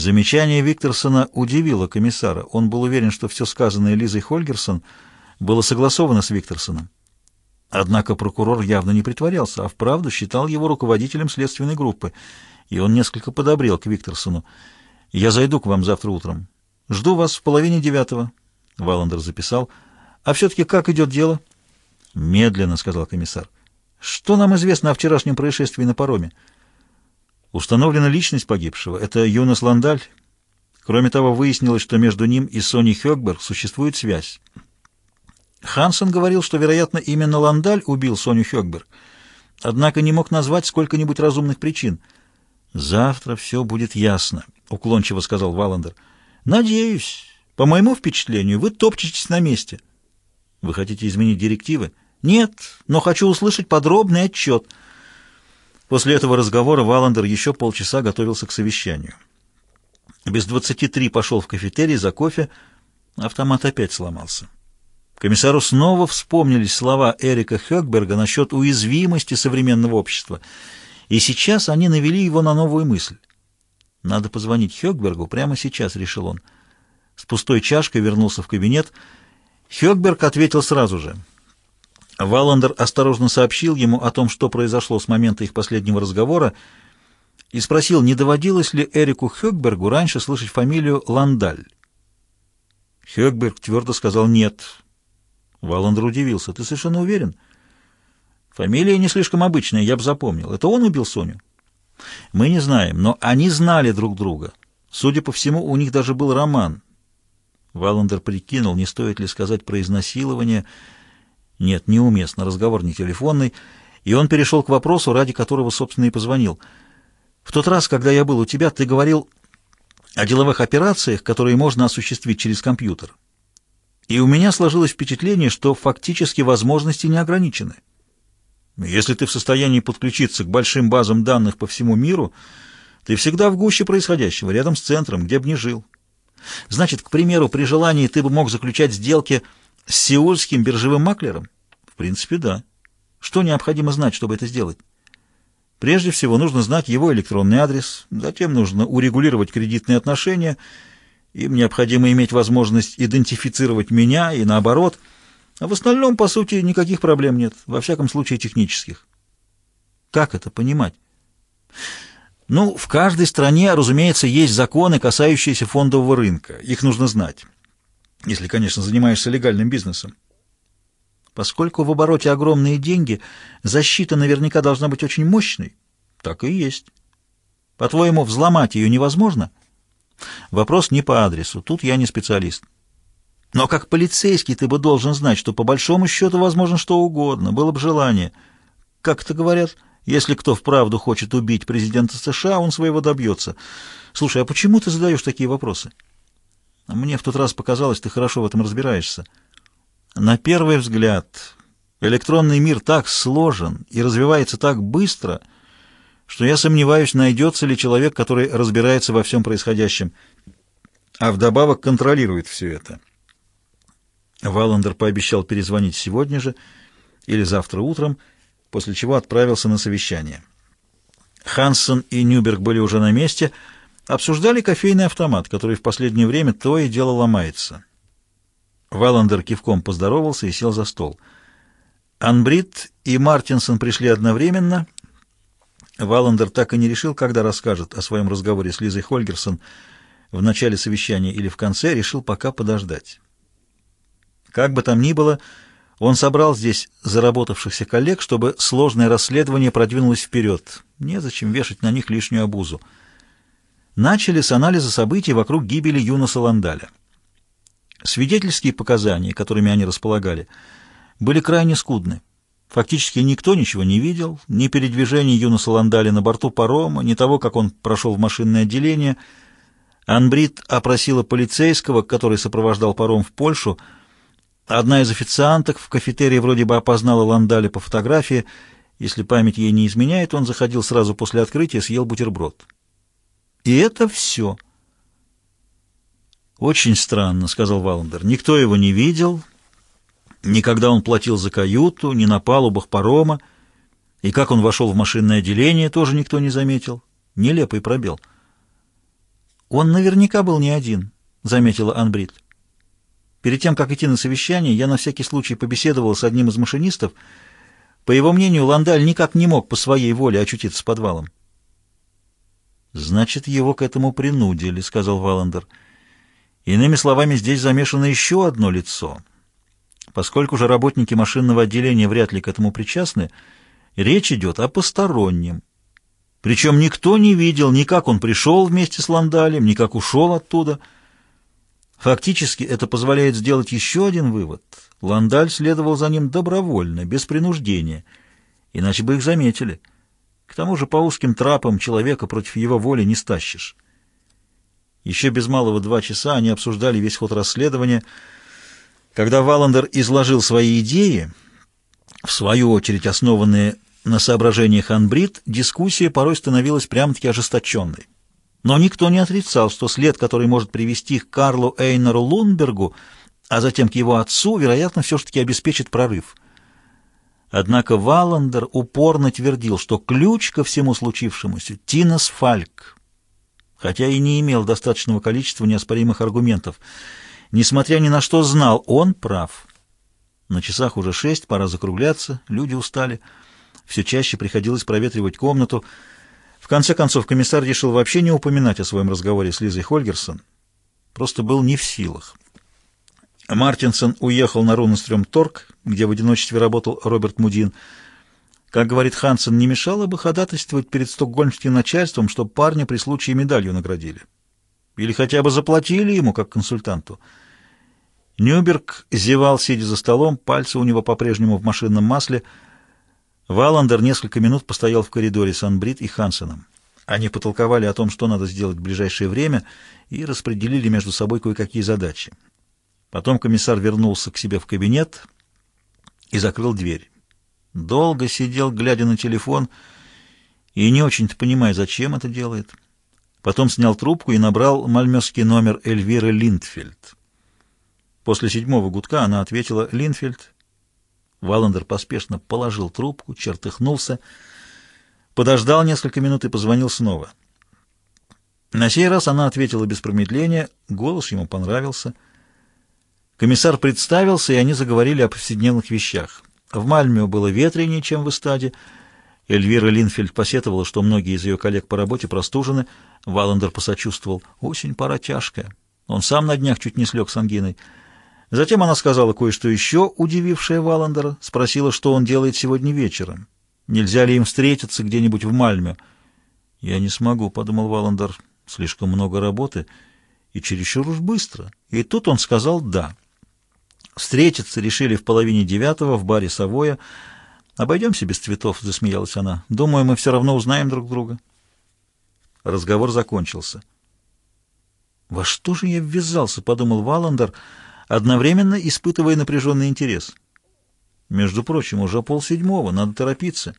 Замечание Викторсона удивило комиссара. Он был уверен, что все сказанное Лизой Хольгерсон было согласовано с Викторсоном. Однако прокурор явно не притворялся, а вправду считал его руководителем следственной группы, и он несколько подобрел к Викторсону. «Я зайду к вам завтра утром. Жду вас в половине девятого», — Валандер записал. «А все-таки как идет дело?» «Медленно», — сказал комиссар. «Что нам известно о вчерашнем происшествии на пароме?» Установлена личность погибшего. Это Юнас Ландаль. Кроме того, выяснилось, что между ним и Сони Хёкберг существует связь. Хансен говорил, что, вероятно, именно Ландаль убил Соню Хёкберг, однако не мог назвать сколько-нибудь разумных причин. «Завтра все будет ясно», — уклончиво сказал Валандер. «Надеюсь. По моему впечатлению, вы топчетесь на месте». «Вы хотите изменить директивы?» «Нет, но хочу услышать подробный отчет». После этого разговора Валандер еще полчаса готовился к совещанию. Без двадцати три пошел в кафетерий за кофе, автомат опять сломался. Комиссару снова вспомнились слова Эрика Хёкберга насчет уязвимости современного общества, и сейчас они навели его на новую мысль. «Надо позвонить Хёкбергу прямо сейчас», — решил он. С пустой чашкой вернулся в кабинет. Хёкберг ответил сразу же — Валандер осторожно сообщил ему о том, что произошло с момента их последнего разговора, и спросил, не доводилось ли Эрику Хёкбергу раньше слышать фамилию Ландаль. Хёкберг твердо сказал «нет». Валандер удивился. «Ты совершенно уверен?» «Фамилия не слишком обычная, я бы запомнил. Это он убил Соню?» «Мы не знаем, но они знали друг друга. Судя по всему, у них даже был роман». Валандер прикинул, не стоит ли сказать про изнасилование, — нет, неуместно, разговор не телефонный, и он перешел к вопросу, ради которого, собственно, и позвонил. В тот раз, когда я был у тебя, ты говорил о деловых операциях, которые можно осуществить через компьютер. И у меня сложилось впечатление, что фактически возможности не ограничены. Если ты в состоянии подключиться к большим базам данных по всему миру, ты всегда в гуще происходящего, рядом с центром, где бы ни жил. Значит, к примеру, при желании ты бы мог заключать сделки с сеульским биржевым маклером? В принципе, да. Что необходимо знать, чтобы это сделать? Прежде всего, нужно знать его электронный адрес, затем нужно урегулировать кредитные отношения, им необходимо иметь возможность идентифицировать меня и наоборот, а в остальном, по сути, никаких проблем нет, во всяком случае технических. Как это понимать? Ну, в каждой стране, разумеется, есть законы, касающиеся фондового рынка, их нужно знать если, конечно, занимаешься легальным бизнесом. Поскольку в обороте огромные деньги, защита наверняка должна быть очень мощной. Так и есть. По-твоему, взломать ее невозможно? Вопрос не по адресу, тут я не специалист. Но как полицейский ты бы должен знать, что по большому счету возможно что угодно, было бы желание. Как это говорят, если кто вправду хочет убить президента США, он своего добьется. Слушай, а почему ты задаешь такие вопросы? Мне в тот раз показалось, ты хорошо в этом разбираешься. На первый взгляд, электронный мир так сложен и развивается так быстро, что я сомневаюсь, найдется ли человек, который разбирается во всем происходящем, а вдобавок контролирует все это. Валандер пообещал перезвонить сегодня же или завтра утром, после чего отправился на совещание. Хансен и Нюберг были уже на месте — Обсуждали кофейный автомат, который в последнее время то и дело ломается. Валандер кивком поздоровался и сел за стол. Анбрид и Мартинсон пришли одновременно. Валандер так и не решил, когда расскажет о своем разговоре с Лизой Хольгерсон в начале совещания или в конце, решил пока подождать. Как бы там ни было, он собрал здесь заработавшихся коллег, чтобы сложное расследование продвинулось вперед. Незачем вешать на них лишнюю обузу начали с анализа событий вокруг гибели Юноса Ландаля. Свидетельские показания, которыми они располагали, были крайне скудны. Фактически никто ничего не видел, ни передвижений Юноса Ландаля на борту парома, ни того, как он прошел в машинное отделение. Анбрид опросила полицейского, который сопровождал паром в Польшу. Одна из официанток в кафетерии вроде бы опознала Ландаля по фотографии. Если память ей не изменяет, он заходил сразу после открытия, съел бутерброд. И это все. «Очень странно», — сказал Валандер. «Никто его не видел, никогда он платил за каюту, ни на палубах парома, и как он вошел в машинное отделение, тоже никто не заметил. Нелепый пробел». «Он наверняка был не один», — заметила Анбрид. «Перед тем, как идти на совещание, я на всякий случай побеседовала с одним из машинистов. По его мнению, Ландаль никак не мог по своей воле очутиться с подвалом». «Значит, его к этому принудили», — сказал Валандер. «Иными словами, здесь замешано еще одно лицо. Поскольку же работники машинного отделения вряд ли к этому причастны, речь идет о постороннем. Причем никто не видел ни как он пришел вместе с Ландалем, ни как ушел оттуда. Фактически это позволяет сделать еще один вывод. Ландаль следовал за ним добровольно, без принуждения, иначе бы их заметили». К тому же по узким трапам человека против его воли не стащишь. Еще без малого два часа они обсуждали весь ход расследования. Когда Валандер изложил свои идеи, в свою очередь основанные на соображениях Анбрид, дискуссия порой становилась прямо-таки ожесточенной. Но никто не отрицал, что след, который может привести к Карлу Эйнеру Лунбергу, а затем к его отцу, вероятно, все-таки обеспечит прорыв — Однако Валандер упорно твердил, что ключ ко всему случившемуся — Тинос Фальк, хотя и не имел достаточного количества неоспоримых аргументов. Несмотря ни на что, знал, он прав. На часах уже шесть, пора закругляться, люди устали. Все чаще приходилось проветривать комнату. В конце концов, комиссар решил вообще не упоминать о своем разговоре с Лизой Хольгерсон. Просто был не в силах. Мартинсон уехал на Рунестрём-Торг, где в одиночестве работал Роберт Мудин. Как говорит Хансен, не мешало бы ходатайствовать перед стокгольмским начальством, чтобы парня при случае медалью наградили. Или хотя бы заплатили ему, как консультанту. Нюберг зевал, сидя за столом, пальцы у него по-прежнему в машинном масле. Валандер несколько минут постоял в коридоре с Анбрид и Хансеном. Они потолковали о том, что надо сделать в ближайшее время, и распределили между собой кое-какие задачи. Потом комиссар вернулся к себе в кабинет и закрыл дверь. Долго сидел, глядя на телефон, и не очень-то понимая, зачем это делает. Потом снял трубку и набрал мальмёский номер Эльвиры Линдфельд. После седьмого гудка она ответила «Линдфельд». Валандер поспешно положил трубку, чертыхнулся, подождал несколько минут и позвонил снова. На сей раз она ответила без промедления, голос ему понравился — Комиссар представился, и они заговорили о повседневных вещах. В Мальме было ветренее, чем в Истаде. Эльвира Линфельд посетовала, что многие из ее коллег по работе простужены. Валандер посочувствовал. «Осень пора тяжкая. Он сам на днях чуть не слег с ангиной». Затем она сказала кое-что еще, удивившее Валандера. Спросила, что он делает сегодня вечером. Нельзя ли им встретиться где-нибудь в Мальме? «Я не смогу», — подумал Валандер. «Слишком много работы и чересчур уж быстро». И тут он сказал «да». Встретиться решили в половине девятого в баре «Савоя». «Обойдемся без цветов», — засмеялась она. «Думаю, мы все равно узнаем друг друга». Разговор закончился. «Во что же я ввязался?» — подумал Валандер, одновременно испытывая напряженный интерес. «Между прочим, уже полседьмого, надо торопиться».